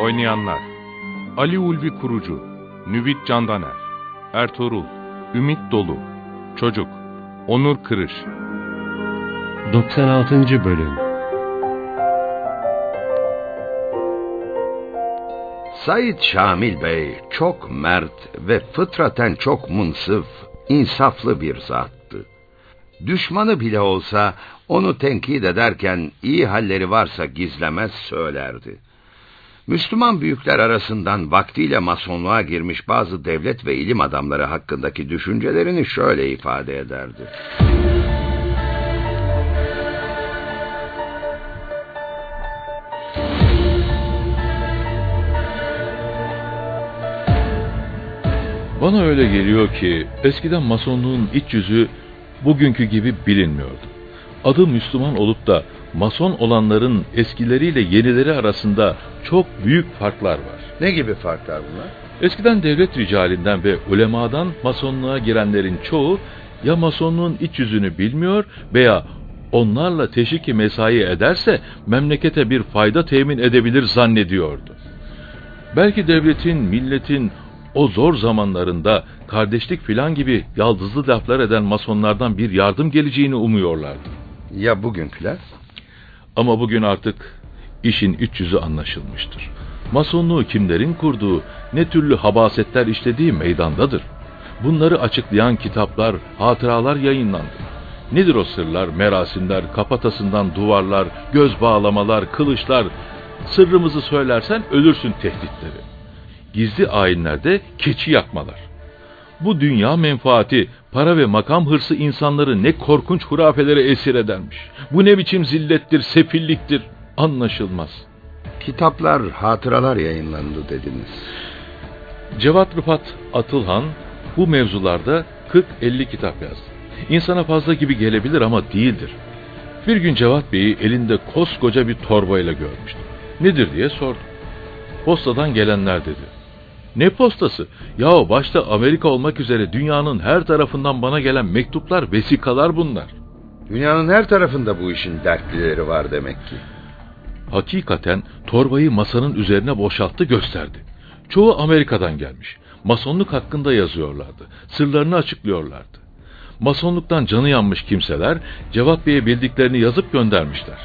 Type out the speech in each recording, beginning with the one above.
Oynayanlar Ali Ulvi Kurucu Nüvit Candaner Ertuğrul Ümit Dolu Çocuk Onur Kırış 96. Bölüm Said Şamil Bey çok mert ve fıtraten çok munsıf, insaflı bir zattı. Düşmanı bile olsa onu tenkit ederken iyi halleri varsa gizlemez söylerdi. Müslüman büyükler arasından vaktiyle masonluğa girmiş bazı devlet ve ilim adamları hakkındaki düşüncelerini şöyle ifade ederdi. Bana öyle geliyor ki eskiden masonluğun iç yüzü bugünkü gibi bilinmiyordu. Adı Müslüman olup da mason olanların eskileriyle yenileri arasında çok büyük farklar var. Ne gibi farklar bunlar? Eskiden devlet ricalinden ve ulemadan masonluğa girenlerin çoğu ya masonluğun iç yüzünü bilmiyor veya onlarla teşviki mesai ederse memlekete bir fayda temin edebilir zannediyordu. Belki devletin, milletin o zor zamanlarında kardeşlik filan gibi yaldızlı laflar eden masonlardan bir yardım geleceğini umuyorlardı. Ya bugünküler? Ama bugün artık işin iç yüzü anlaşılmıştır. Masonluğu kimlerin kurduğu, ne türlü habasetler işlediği meydandadır. Bunları açıklayan kitaplar, hatıralar yayınlandı. Nedir o sırlar, merasimler, kapatasından duvarlar, göz bağlamalar, kılıçlar, sırrımızı söylersen ölürsün tehditleri. Gizli ayinlerde keçi yakmalar. Bu dünya menfaati, para ve makam hırsı insanları ne korkunç hurafelere esir edermiş. Bu ne biçim zillettir, sefilliktir, anlaşılmaz. Kitaplar, hatıralar yayınlandı dediniz. Cevat Rıfat Atılhan bu mevzularda 40-50 kitap yazdı. İnsana fazla gibi gelebilir ama değildir. Bir gün Cevat Bey'i elinde koskoca bir torbayla görmüştüm. Nedir diye sordum. Postadan gelenler dedi. Ne postası? Yahu başta Amerika olmak üzere dünyanın her tarafından bana gelen mektuplar, vesikalar bunlar. Dünyanın her tarafında bu işin dertlileri var demek ki. Hakikaten torbayı masanın üzerine boşalttı gösterdi. Çoğu Amerika'dan gelmiş. Masonluk hakkında yazıyorlardı. Sırlarını açıklıyorlardı. Masonluktan canı yanmış kimseler Cevat Bey'e bildiklerini yazıp göndermişler.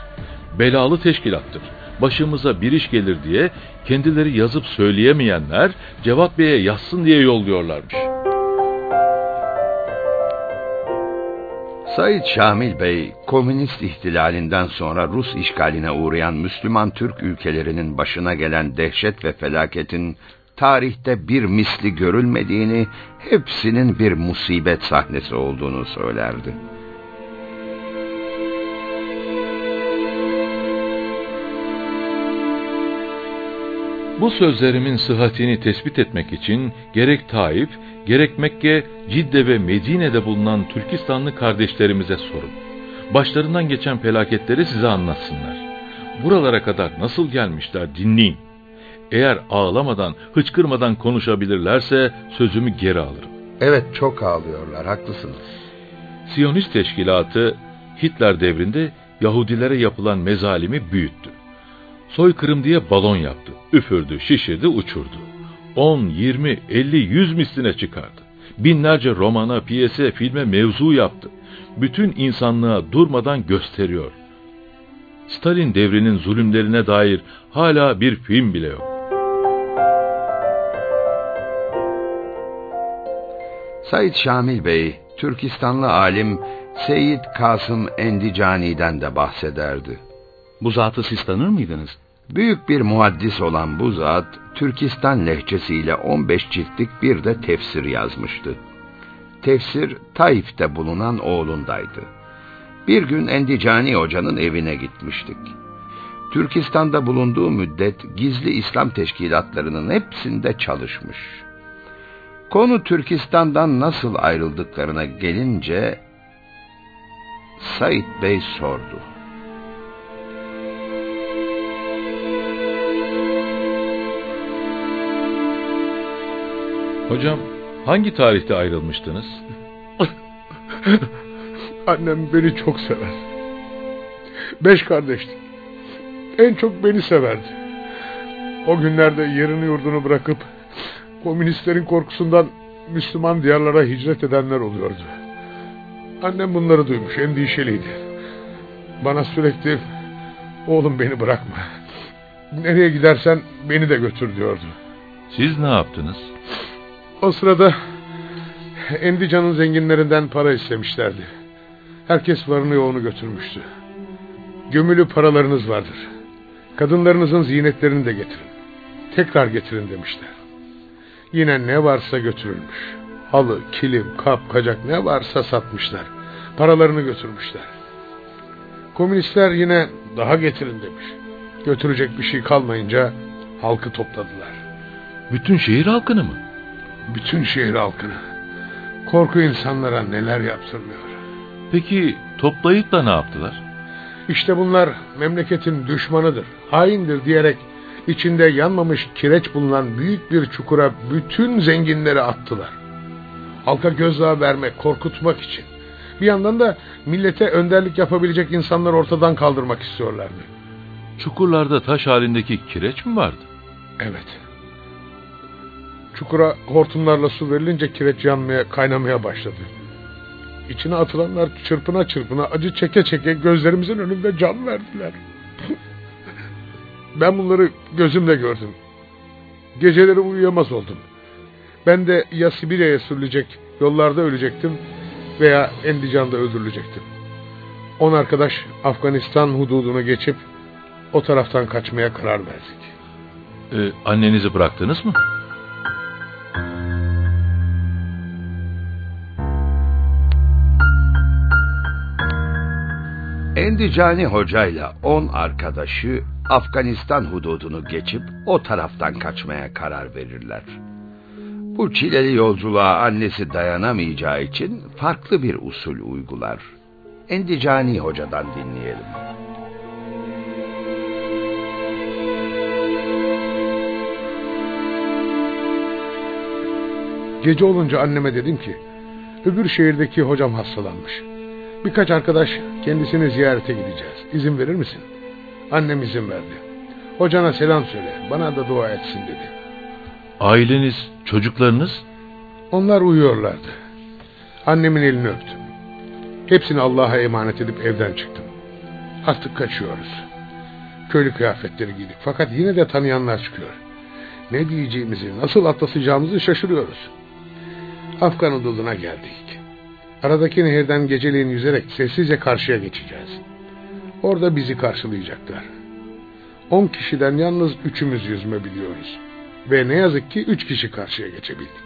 Belalı teşkilattır başımıza bir iş gelir diye kendileri yazıp söyleyemeyenler Cevat Bey'e yazsın diye yolluyorlarmış. Said Şamil Bey, komünist ihtilalinden sonra Rus işgaline uğrayan Müslüman Türk ülkelerinin başına gelen dehşet ve felaketin tarihte bir misli görülmediğini, hepsinin bir musibet sahnesi olduğunu söylerdi. Bu sözlerimin sıhhatini tespit etmek için gerek Taif, gerek Mekke, Cidde ve Medine'de bulunan Türkistanlı kardeşlerimize sorun. Başlarından geçen felaketleri size anlatsınlar. Buralara kadar nasıl gelmişler dinleyin. Eğer ağlamadan, hıçkırmadan konuşabilirlerse sözümü geri alırım. Evet çok ağlıyorlar, haklısınız. Siyonist teşkilatı Hitler devrinde Yahudilere yapılan mezalimi büyüttü. Soykırım diye balon yaptı. Üfürdü, şişirdi, uçurdu. 10, 20, 50, 100 misline çıkardı. Binlerce romana, piyese, filme mevzu yaptı. Bütün insanlığa durmadan gösteriyor. Stalin devrinin zulümlerine dair hala bir film bile yok. Said Şamil Bey, Türkistanlı alim Seyyid Kasım Endicani'den de bahsederdi. Bu zatı siz tanır mıydınız? Büyük bir muhaddis olan bu zat, Türkistan lehçesiyle 15 ciltlik bir de tefsir yazmıştı. Tefsir, Taif'te bulunan oğlundaydı. Bir gün Endicani Hoca'nın evine gitmiştik. Türkistan'da bulunduğu müddet gizli İslam teşkilatlarının hepsinde çalışmış. Konu Türkistan'dan nasıl ayrıldıklarına gelince Said Bey sordu. Hocam hangi tarihte ayrılmıştınız? Annem beni çok sever. Beş kardeştik. En çok beni severdi. O günlerde yerini yurdunu bırakıp komünistlerin korkusundan Müslüman diyarlara hicret edenler oluyordu. Annem bunları duymuş, endişeliydi. Bana sürekli oğlum beni bırakma. Nereye gidersen beni de götür diyordu. Siz ne yaptınız? O sırada Endican'ın zenginlerinden para istemişlerdi. Herkes varını yoğunu götürmüştü. Gömülü paralarınız vardır. Kadınlarınızın zinetlerini de getirin. Tekrar getirin demişler. Yine ne varsa götürülmüş. Halı, kilim, kap, kacak ne varsa satmışlar. Paralarını götürmüşler. Komünistler yine daha getirin demiş. Götürecek bir şey kalmayınca halkı topladılar. Bütün şehir halkını mı? Bütün şehir halkını. Korku insanlara neler yaptırmıyor. Peki toplayıp da ne yaptılar? İşte bunlar memleketin düşmanıdır, haindir diyerek içinde yanmamış kireç bulunan büyük bir çukura bütün zenginleri attılar. Halka gözdağı vermek, korkutmak için. Bir yandan da millete önderlik yapabilecek insanlar ortadan kaldırmak istiyorlardı. Çukurlarda taş halindeki kireç mi vardı? Evet. Çukura hortumlarla su verilince kireç yanmaya, kaynamaya başladı. İçine atılanlar çırpına çırpına, acı çeke çeke gözlerimizin önünde can verdiler. ben bunları gözümle gördüm. Geceleri uyuyamaz oldum. Ben de ya Sibirya'ya sürülecek, yollarda ölecektim veya Endican'da öldürülecektim. On arkadaş Afganistan hududunu geçip o taraftan kaçmaya karar verdik. Ee, annenizi bıraktınız mı? Endicani hocayla on arkadaşı Afganistan hududunu geçip o taraftan kaçmaya karar verirler. Bu çileli yolculuğa annesi dayanamayacağı için farklı bir usul uygular. Endicani hocadan dinleyelim. Gece olunca anneme dedim ki, öbür şehirdeki hocam hastalanmış. Birkaç arkadaş kendisini ziyarete gideceğiz. İzin verir misin? Annem izin verdi. Hocana selam söyle, bana da dua etsin dedi. Aileniz, çocuklarınız? Onlar uyuyorlardı. Annemin elini öptüm. Hepsini Allah'a emanet edip evden çıktım. Artık kaçıyoruz. Köylü kıyafetleri giydik. Fakat yine de tanıyanlar çıkıyor. Ne diyeceğimizi, nasıl atlatacağımızı şaşırıyoruz. Afgan hududuna geldik. Aradaki nehirden geceliğin yüzerek sessizce karşıya geçeceğiz. Orada bizi karşılayacaklar. On kişiden yalnız üçümüz yüzme biliyoruz. Ve ne yazık ki üç kişi karşıya geçebildik.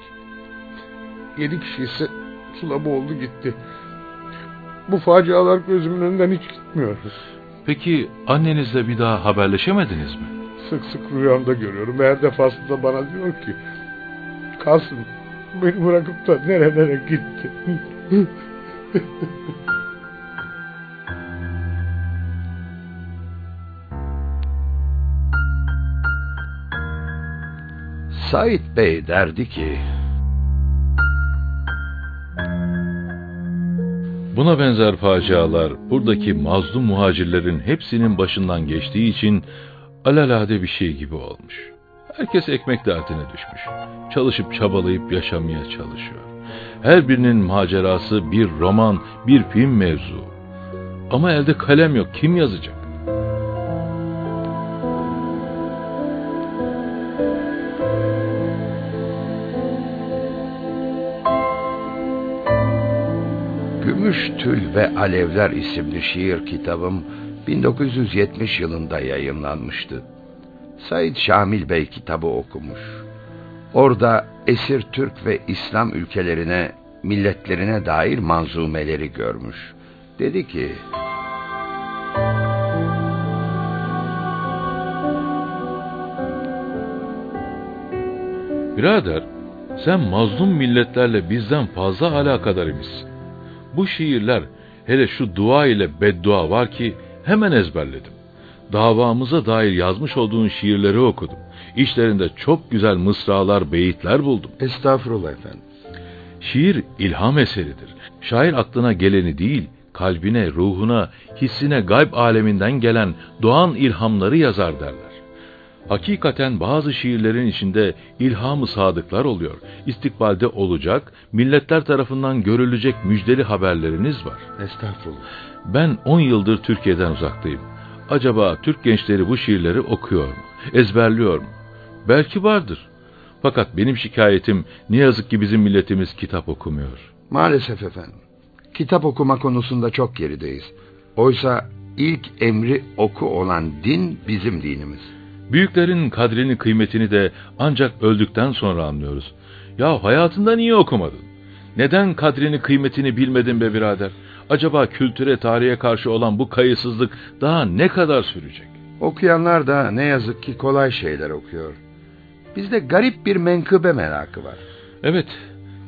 Yedi kişi ise suda boğuldu gitti. Bu facialar gözümün önünden hiç gitmiyor. Peki annenizle bir daha haberleşemediniz mi? Sık sık rüyamda görüyorum. Her defasında bana diyor ki... Kasım beni bırakıp da nerelere gitti. Said Bey derdi ki... Buna benzer facialar buradaki mazlum muhacirlerin hepsinin başından geçtiği için alelade bir şey gibi olmuş. Herkes ekmek derdine düşmüş. Çalışıp çabalayıp yaşamaya çalışıyor. Her birinin macerası bir roman, bir film mevzu. Ama elde kalem yok. Kim yazacak? Gümüş Tül ve Alevler isimli şiir kitabım 1970 yılında yayınlanmıştı. Said Şamil Bey kitabı okumuş. Orada esir Türk ve İslam ülkelerine, milletlerine dair manzumeleri görmüş. Dedi ki... Birader, sen mazlum milletlerle bizden fazla alakadar imişsin. Bu şiirler, hele şu dua ile beddua var ki hemen ezberledim. Davamıza dair yazmış olduğun şiirleri okudum. İşlerinde çok güzel mısralar, beyitler buldum. Estağfurullah efendim. Şiir ilham eseridir. Şair aklına geleni değil, kalbine, ruhuna, hissine gayb aleminden gelen doğan ilhamları yazar derler. Hakikaten bazı şiirlerin içinde ilhamı sadıklar oluyor. İstikbalde olacak, milletler tarafından görülecek müjdeli haberleriniz var. Estağfurullah. Ben 10 yıldır Türkiye'den uzaktayım. Acaba Türk gençleri bu şiirleri okuyor mu? Ezberliyor mu? Belki vardır. Fakat benim şikayetim ne yazık ki bizim milletimiz kitap okumuyor. Maalesef efendim. Kitap okuma konusunda çok gerideyiz. Oysa ilk emri oku olan din bizim dinimiz. Büyüklerin kadrini kıymetini de ancak öldükten sonra anlıyoruz. Ya hayatında niye okumadın? Neden kadrini kıymetini bilmedin be birader? Acaba kültüre tarihe karşı olan bu kayıtsızlık daha ne kadar sürecek? Okuyanlar da ne yazık ki kolay şeyler okuyor. Bizde garip bir menkıbe merakı var. Evet,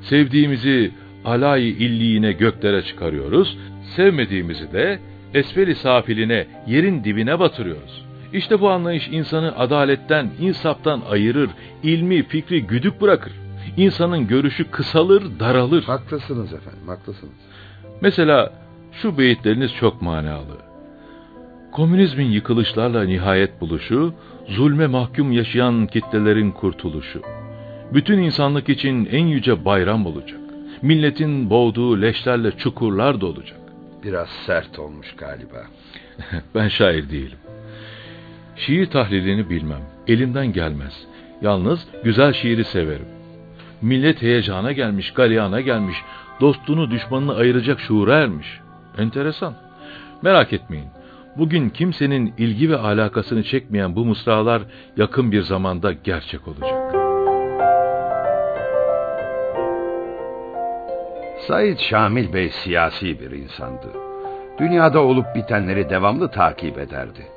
sevdiğimizi alay illiğine göklere çıkarıyoruz, sevmediğimizi de esferi safiline, yerin dibine batırıyoruz. İşte bu anlayış insanı adaletten, insaftan ayırır, ilmi, fikri güdük bırakır. İnsanın görüşü kısalır, daralır. Haklısınız efendim, haklısınız. Mesela şu beyitleriniz çok manalı. Komünizmin yıkılışlarla nihayet buluşu, zulme mahkum yaşayan kitlelerin kurtuluşu. Bütün insanlık için en yüce bayram olacak. Milletin boğduğu leşlerle çukurlar dolacak. Biraz sert olmuş galiba. ben şair değilim. Şiir tahlilini bilmem. Elimden gelmez. Yalnız güzel şiiri severim. Millet heyecana gelmiş, galyana gelmiş, dostunu düşmanını ayıracak şuura ermiş. Enteresan. Merak etmeyin. Bugün kimsenin ilgi ve alakasını çekmeyen bu mısralar yakın bir zamanda gerçek olacak. Said Şamil Bey siyasi bir insandı. Dünyada olup bitenleri devamlı takip ederdi.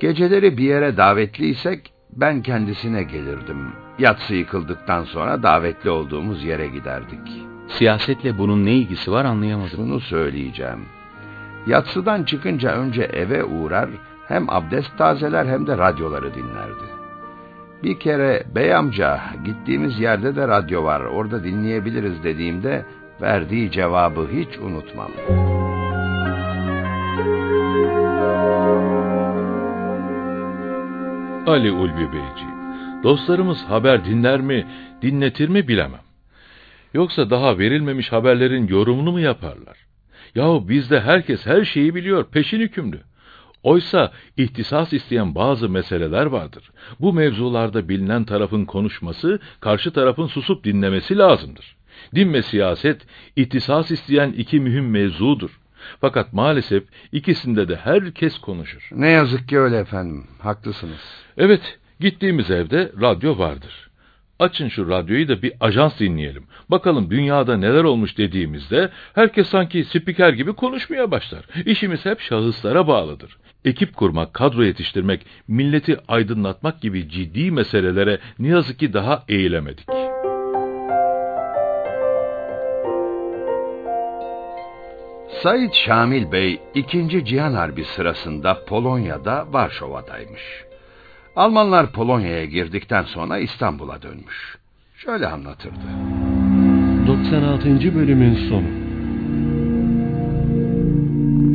Geceleri bir yere davetliysek ben kendisine gelirdim. Yatsı yıkıldıktan sonra davetli olduğumuz yere giderdik. Siyasetle bunun ne ilgisi var anlayamadım. Şunu söyleyeceğim. Yatsıdan çıkınca önce eve uğrar, hem abdest tazeler hem de radyoları dinlerdi. Bir kere bey amca gittiğimiz yerde de radyo var orada dinleyebiliriz dediğimde verdiği cevabı hiç unutmam. Ali Ulvi Beyciğim, dostlarımız haber dinler mi, dinletir mi bilemem. Yoksa daha verilmemiş haberlerin yorumunu mu yaparlar? Yahu bizde herkes her şeyi biliyor, peşin hükümlü. Oysa ihtisas isteyen bazı meseleler vardır. Bu mevzularda bilinen tarafın konuşması, karşı tarafın susup dinlemesi lazımdır. Din ve siyaset, ihtisas isteyen iki mühim mevzudur. Fakat maalesef ikisinde de herkes konuşur. Ne yazık ki öyle efendim, haklısınız. Evet, gittiğimiz evde radyo vardır. Açın şu radyoyu da bir ajans dinleyelim. Bakalım dünyada neler olmuş dediğimizde herkes sanki spiker gibi konuşmaya başlar. İşimiz hep şahıslara bağlıdır. Ekip kurmak, kadro yetiştirmek, milleti aydınlatmak gibi ciddi meselelere ne yazık ki daha eğilemedik. Said Şamil Bey 2. Cihan Harbi sırasında Polonya'da Varşova'daymış. Almanlar Polonya'ya girdikten sonra İstanbul'a dönmüş. Şöyle anlatırdı. 96. bölümün sonu.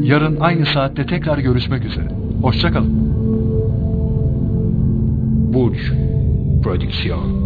Yarın aynı saatte tekrar görüşmek üzere. Hoşçakalın. Burç Prodüksiyon